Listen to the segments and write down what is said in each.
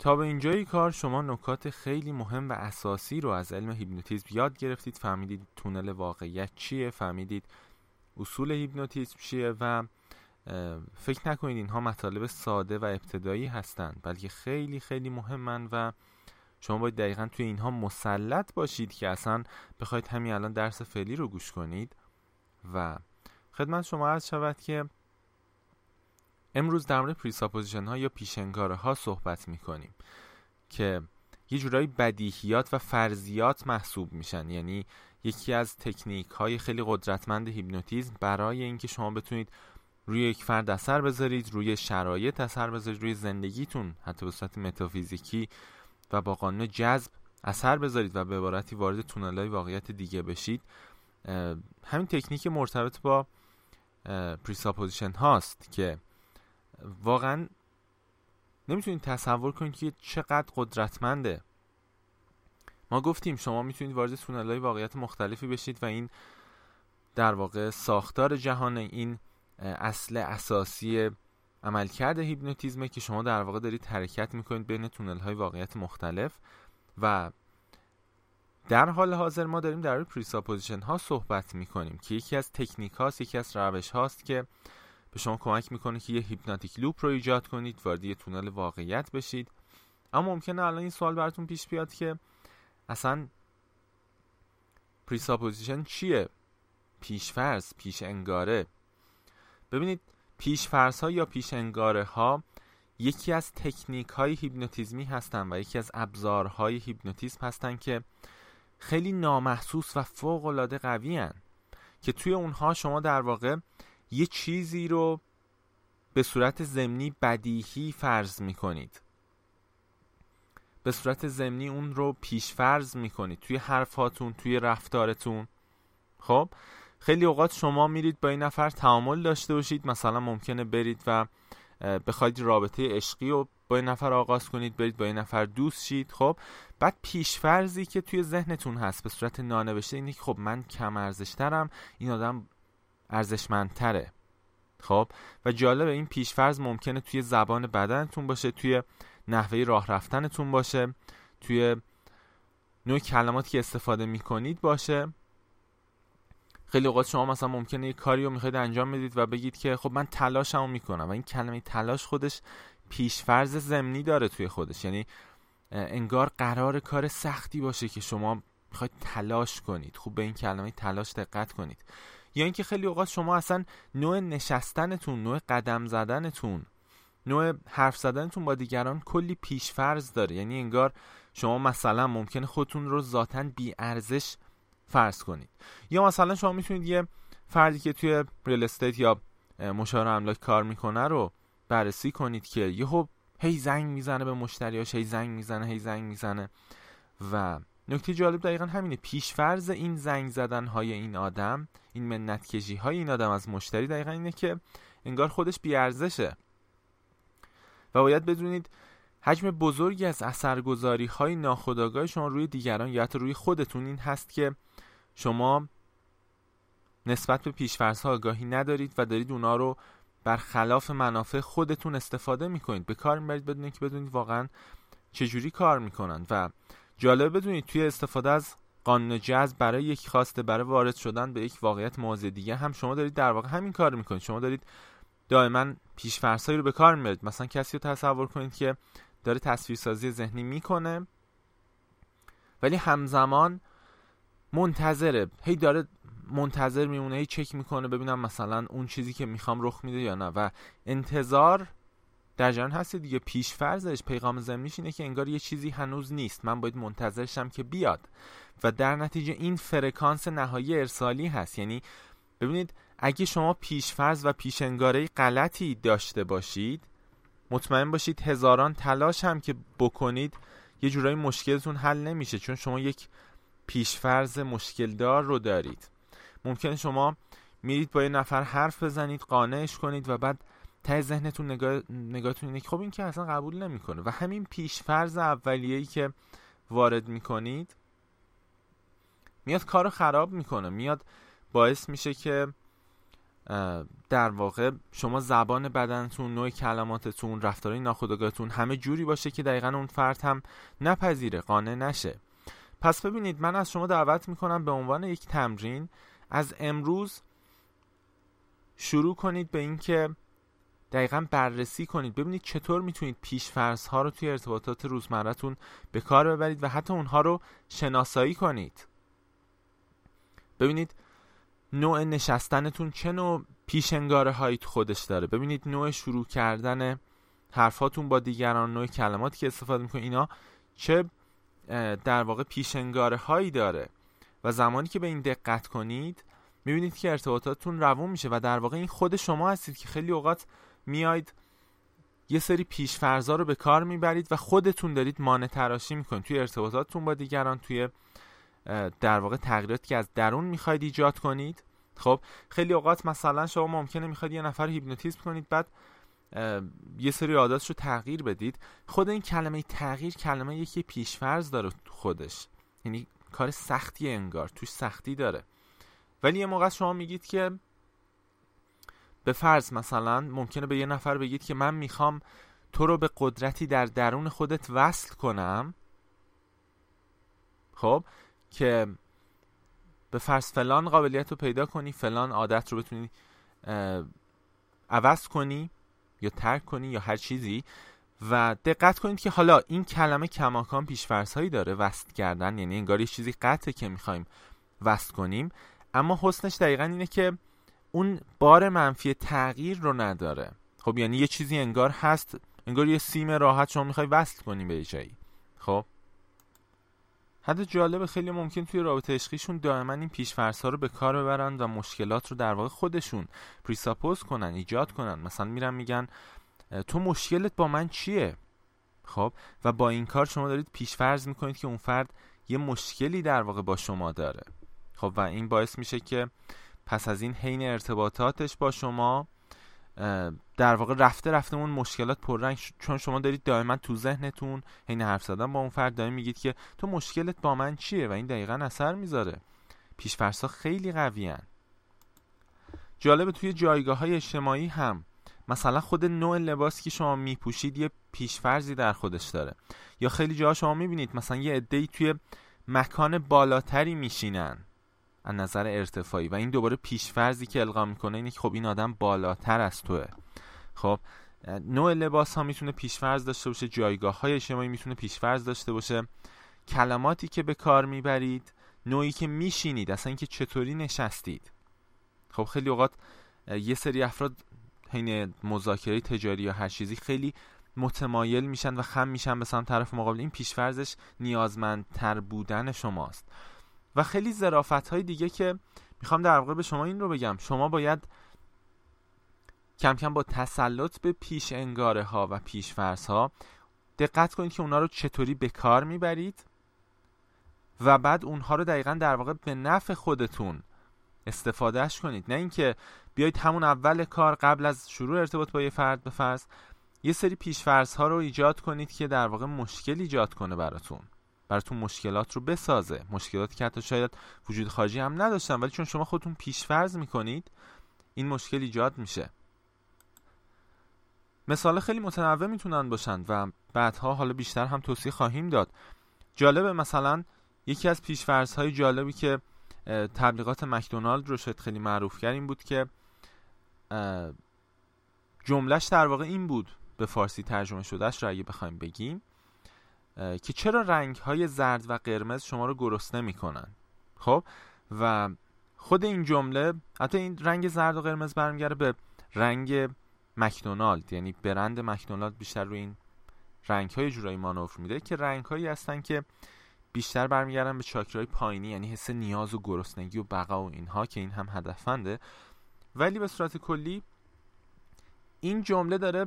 تا به اینجای کار شما نکات خیلی مهم و اساسی رو از علم هیپنوتیزم یاد گرفتید فهمیدید تونل واقعیت چیه فهمیدید اصول هیپنوتیزم چیه و فکر نکنید اینها مطالب ساده و ابتدایی هستند بلکه خیلی خیلی مهمن و شما باید دقیقا توی اینها مسلط باشید که اصلا بخواید همین الان درس فعلی رو گوش کنید و خدمت شما عرض شود که امروز در مورد presupposition ها یا پیش‌انگاره ها صحبت می کنیم که یه جورایی بدیهیات و فرضیات محسوب میشن. یعنی یکی از تکنیک های خیلی قدرتمند هیپنوتیزم برای اینکه شما بتونید روی یک فرد اثر بذارید روی شرایط اثر بذارید روی زندگیتون حتی به صورت متافیزیکی و با قانون جذب اثر بذارید و به عبارتی وارد تونلای واقعیت دیگه بشید. همین تکنیک مرتبط با presupposition هاست که واقعا نمی‌تونید تصور کنید که چقدر قدرتمنده. ما گفتیم شما می‌تونید وارد تونلای واقعیت مختلفی بشید و این در واقع ساختار جهان این اصل اساسی عملکرد هیپنوتیزمه که شما در واقع دارید حرکت می‌کنید بین تونل های واقعیت مختلف و در حال حاضر ما داریم در presupposition ها صحبت می‌کنیم که یکی از تکنیک هاست یکی از روش هاست که به شما کمک می‌کنه که یه hypnotic loop رو ایجاد کنید وارد یه تونل واقعیت بشید اما ممکنه الان این سوال براتون پیش بیاد که اصلا presupposition چیه پیشفرض پیش انگاره ببینید پیشفرض ها یا پیش انگاره ها یکی از تکنیک های هیپنوتیزمی هستن و یکی از ابزارهای هیپنوتیزم هستن که خیلی نامحسوس و فوق العاده قوی هن. که توی اونها شما در واقع یه چیزی رو به صورت زمینی بدیهی فرض می‌کنید. به صورت زمینی اون رو پیش فرض می‌کنید. توی حرفاتون توی رفتارتون. خب؟ خیلی اوقات شما میرید با این نفر تعامل داشته باشید. مثلا ممکنه برید و بخواید رابطه عشقی رو با این نفر آغاز کنید. برید با این نفر دوست شید. خب؟ بعد پیشفرزی که توی ذهنتون هست به صورت نانوشته اینه که خب من کم ارزشترم این آدم ارزشمندتره. خب و جالب این پیشفرز ممکنه توی زبان بدنتون باشه توی نحوه راه رفتنتون باشه توی نوع کلماتی که استفاده می‌کنید باشه. خیلی اوقات شما مثلا ممکنه یه کاری رو می‌خواید انجام بدید و بگید که خب من تلاشمو می‌کنم و این کلمه تلاش خودش پیشفرز زمینی داره توی خودش. یعنی انگار قرار کار سختی باشه که شما می‌خواید تلاش کنید. خوب به این کلمه تلاش دقت کنید. یا اینکه خیلی اوقات شما اصلا نوع نشستنتون نوع قدم زدنتون نوع حرف زدنتون با دیگران کلی پیشفرز داره. یعنی انگار شما مثلا ممکنه خودتون رو ذاتا بی ارزش فرض کنید. یا مثلا شما می‌تونید یه فردی که توی ریل استیت یا مشاور املاک کار می‌کنه رو بررسی کنید که یهو هی زنگ می‌زنه به مشتریاش هی زنگ می‌زنه هی زنگ می‌زنه و نکته جالب دقیقا همینه. پیشفرز این زنگ زدن های این آدم این منت کشی های این آدم از مشتری دقیقا اینه که انگار خودش بیارزشه. و باید بدونید حجم بزرگی از اثرگذاری های ناخودآگاه شما روی دیگران یا حتی روی خودتون این هست که شما نسبت به پیشفرزها آگاهی ندارید و دارید اونا رو برخلاف منافع خودتون استفاده می‌کنید. به کار می‌برید بدونید که بدونید واقعا چجوری کار می‌کنند و جالب بدونید توی استفاده از قانون جذب برای یک خواسته برای وارد شدن به یک واقعیت موضع دیگه هم شما دارید در واقع همین کار می‌کنید. شما دارید دائما پیشفرزهایی رو به کار می‌برید. مثلا کسی رو تصور کنید که داره تصویرسازی ذهنی می‌کنه ولی همزمان منتظره. هی داره منتظر میمونه هی چک می‌کنه ببینم مثلا اون چیزی که می‌خوام رخ میده یا نه. و انتظار در جریان هست دیگه. پیش فرضش پیغام زمینیش اینه که انگار یه چیزی هنوز نیست. من باید منتظرشم که بیاد. و در نتیجه این فرکانس نهایی ارسالی هست. یعنی ببینید اگه شما پیشفرض و پیشنگاره غلطی داشته باشید مطمئن باشید هزاران تلاش هم که بکنید یه جورایی مشکلتون حل نمیشه چون شما یک پیشفرض مشکلدار رو دارید. ممکن شما میرید با یه نفر حرف بزنید قانعش کنید و بعد ته ذهنتون نگاه نگاهتون اینه خب این که اصلا قبول نمی‌کنه. و همین پیشفرض اولیه‌ای که وارد می‌کنید میاد کارو خراب می‌کنه. میاد باعث میشه که در واقع شما زبان بدنتون نوع کلماتتون رفتارهای ناخودآگاهتون همه جوری باشه که دقیقا اون فرد هم نپذیره قانع نشه. پس ببینید من از شما دعوت می‌کنم به عنوان یک تمرین از امروز شروع کنید به اینکه دقیقا بررسی کنید. ببینید چطور می‌تونید پیشفرض ها رو توی ارتباطات روزمرهتون به کار ببرید و حتی اونها رو شناسایی کنید. ببینید نوع نشستنتون چه نوع پیشنگاره هایی تو خودش داره. ببینید نوع شروع کردن حرفاتون با دیگران نوع کلماتی که استفاده می‌کنید اینا چه در واقع پیشنگاره هایی داره. و زمانی که به این دقت کنید می‌بینید که ارتباطاتتون روون میشه و در واقع این خود شما هستید که خیلی اوقات میاید یه سری پیشفرزا رو به کار می‌برید و خودتون دارید مانع تراشی می‌کنید. توی ارتباطاتتون با دیگران توی در واقع تغییراتی که از درون می‌خواید ایجاد کنید. خب خیلی اوقات مثلا شما ممکنه می‌خواید یه نفر هیپنوتیزم کنید بعد یه سری عاداتش رو تغییر بدید. خود این کلمه تغییر کلمه یکی پیشفرز داره خودش. یعنی کار سختی انگار توش سختی داره. ولی یه موقع شما میگید که به فرض مثلا ممکنه به یه نفر بگید که من می‌خوام تو رو به قدرتی در درون خودت وصل کنم خب که به فرض فلان قابلیت رو پیدا کنی فلان عادت رو بتونی عوض کنی یا ترک کنی یا هر چیزی و دقت کنید که حالا این کلمه کماکان پیشفرض هایی داره وست کردن یعنی انگار یه چیزی قطعه که می‌خوایم وست کنیم اما حسنش دقیقا اینه که اون بار منفی تغییر رو نداره. خب یعنی یه چیزی انگار هست انگار یه سیم راحت شما می‌خوای وصل کنی به جایی خب؟ حد جالب خیلی ممکن توی رابطه عشقیشون دائما این پیشفرض ها رو به کار ببرن و مشکلات رو در واقع خودشون پریساپوز کنن ایجاد کنن. مثلا میرن میگن تو مشکلت با من چیه؟ خب؟ و با این کار شما دارید پیشفرض می‌کنید که اون فرد یه مشکلی در واقع با شما داره. خب و این باعث میشه که پس از این حین ارتباطاتش با شما در واقع رفته رفته اون مشکلات پررنگ چون شما دارید دائما تو ذهنتون حین حرف زدن با اون فرد دائما میگید که تو مشکلت با من چیه و این دقیقا اثر می‌ذاره. پیشفرسا خیلی قویان جالب توی جایگاه های اجتماعی هم مثلا خود نوع لباسی که شما میپوشید یه پیشفرزی در خودش داره. یا خیلی جاها شما می‌بینید مثلا یه عده‌ای توی مکان بالاتری میشینن. از نظر ارتفاعی. و این دوباره پیشفرزی که القا می‌کنه اینه که خب این آدم بالاتر از توه. خب نوع لباس ها می‌تونه پیشفرز داشته باشه جایگاه های اجتماعی می‌تونه پیشفرز داشته باشه. کلماتی که به کار می‌برید نوعی که میشینید اصلا اینکه چطوری نشستید. خب خیلی اوقات یه سری افراد حین مذاکره تجاری یا هر چیزی خیلی متمایل میشن و خم میشن به سمت طرف مقابل. این پیشفرزش نیازمندتر بودن شماست. و خیلی ظرافت های دیگه که می‌خوام در واقع به شما این رو بگم. شما باید کم کم با تسلط به پیش انگاره ها و پیش فرس ها دقت کنید که اونا رو چطوری به کار می‌برید و بعد اونها رو دقیقا در واقع به نفع خودتون استفادهش کنید. نه اینکه بیایید همون اول کار قبل از شروع ارتباط با یه فرد به فرض یه سری پیشفرض ها رو ایجاد کنید که در واقع مشکل ایجاد کنه براتون. براتون مشکلات رو بسازه. مشکلاتی که حتی شاید وجود خارجی هم نداشتن ولی چون شما خودتون پیشفرض می‌کنید این مشکل ایجاد میشه. مثال خیلی متنوع می‌تونن باشند و بعدها حالا بیشتر هم توصیه خواهیم داد. جالبه مثلا یکی از پیشفرض های جالبی که تبلیغات مکدونالد رو شاید خیلی معروف کرد بود که جملهش در واقع این بود. به فارسی ترجمه شدهش رو اگه بخوایم بگیم. که چرا رنگ های زرد و قرمز شما رو گرسنه می‌کنن؟ خب؟ و خود این جمله حتی این رنگ زرد و قرمز برمیگره به رنگ مکدونالد یعنی برند مکدونالد بیشتر روی این رنگ های جورایی مانور میده که رنگ هایی هستن که بیشتر برمیگردن به چاکرای پایینی یعنی حس نیاز و گرسنگی و بقا و اینها که این هم هدفنده ولی به صورت کلی این جمله داره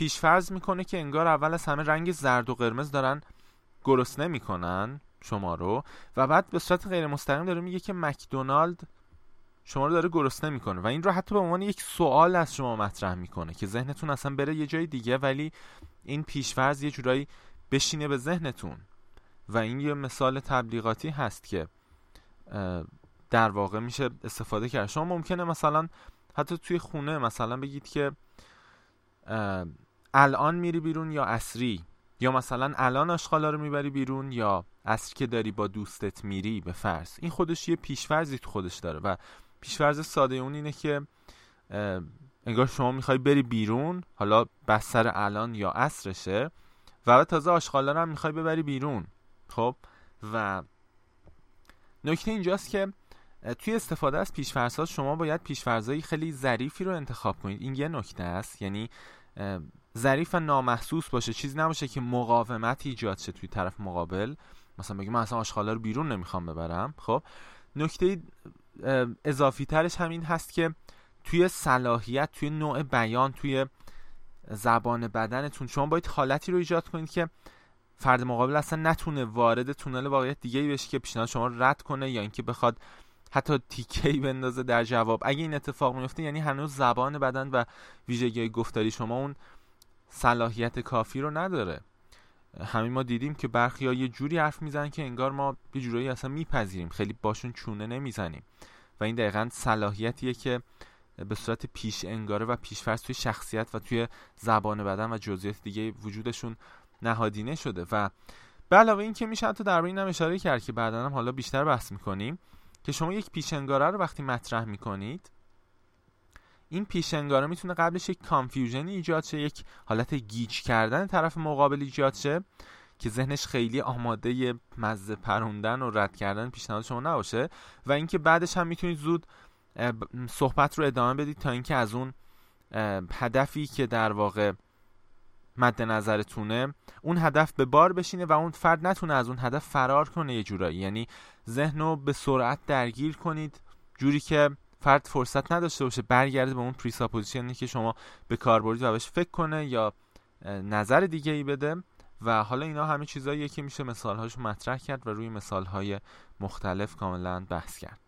پیشفرض می‌کنه که انگار اول از همه رنگ زرد و قرمز دارن گرسنه می‌کنن شما رو و بعد به صورت غیر مستقیم داره میگه که مکدونالد شما رو داره گرسنه می‌کنه و این رو حتی به عنوان یک سوال از شما مطرح می‌کنه که ذهنتون اصلا بره یه جای دیگه ولی این پیشفرض یه جورایی بشینه به ذهنتون. و این یه مثال تبلیغاتی هست که در واقع میشه استفاده کرد. شما ممکنه مثلا حتی توی خونه مثلا بگید که الان میری بیرون یا اصری یا مثلا الان آشغالا رو می‌بری بیرون یا اصر که داری با دوستت میری؟ به فرض. این خودش یه پیشفرزی تو خودش داره و پیشفرز ساده اون اینه که انگار شما می‌خوای بری بیرون حالا بستر الان یا اصرشه و تازه آشغالا رو هم می‌خوای ببری بیرون. خب؟ و نکته اینجاست که توی استفاده از پیشفرزها شما باید پیشفرزهای خیلی ظریفی رو انتخاب کنید. این یه نکته است. یعنی ظریف و نامحسوس باشه. چیزی نباشه که مقاومت ایجاد شه توی طرف مقابل. مثلا بگیم من اصلا آشغالا رو بیرون نمی‌خوام ببرم. خب؟ نکته اضافی ترش همین هست که توی صلاحیت توی نوع بیان توی زبان بدنتون شما باید حالتی رو ایجاد کنید که فرد مقابل اصلا نتونه وارد تونل واقعیت دیگه بشه که پیشنهاد شما رد کنه یا اینکه بخواد حتی تیکهی بندازه در جواب. اگه این اتفاق میفته یعنی هنوز زبان بدن و ویژگی گفتاری شما اون صلاحیت کافی رو نداره. همین ما دیدیم که برخی یه جوری حرف می‌زنن که انگار ما یه جورایی اصلا میپذیریم. خیلی باشون چونه نمی‌زنیم. و این دقیقا صلاحیتیه که به صورت پیش انگاره و پیشفرض توی شخصیت و توی زبان بدن و جزئیات دیگه وجودشون نهادینه شده و به علاوه این که میشه حتی در این هم اشاره کرد که بعدا هم حالا بیشتر بحث می‌کنیم که شما یک پیشنگاره رو وقتی مطرح می‌کنید این پیش‌انگاره می‌تونه قبلش یک confusion ایجاد شه یک حالت گیج کردن طرف مقابل ایجاد شه که ذهنش خیلی آماده مزه پروندن و رد کردن پیشنهاد شما نباشه و اینکه بعدش هم می‌تونید زود صحبت رو ادامه بدید تا اینکه از اون هدفی که در واقع مد نظرتونه اون هدف به بار بشینه و اون فرد نتونه از اون هدف فرار کنه یه جورایی. یعنی ذهن رو به سرعت درگیر کنید جوری که فرد فرصت نداشته باشه برگرده به اون presupposition ی که شما به کار بردید و بهش فکر کنه یا نظر دیگه ای بده و حالا اینا همه چیزاییه که میشه مثالهاش مطرح کرد و روی مثالهای مختلف کاملا بحث کرد.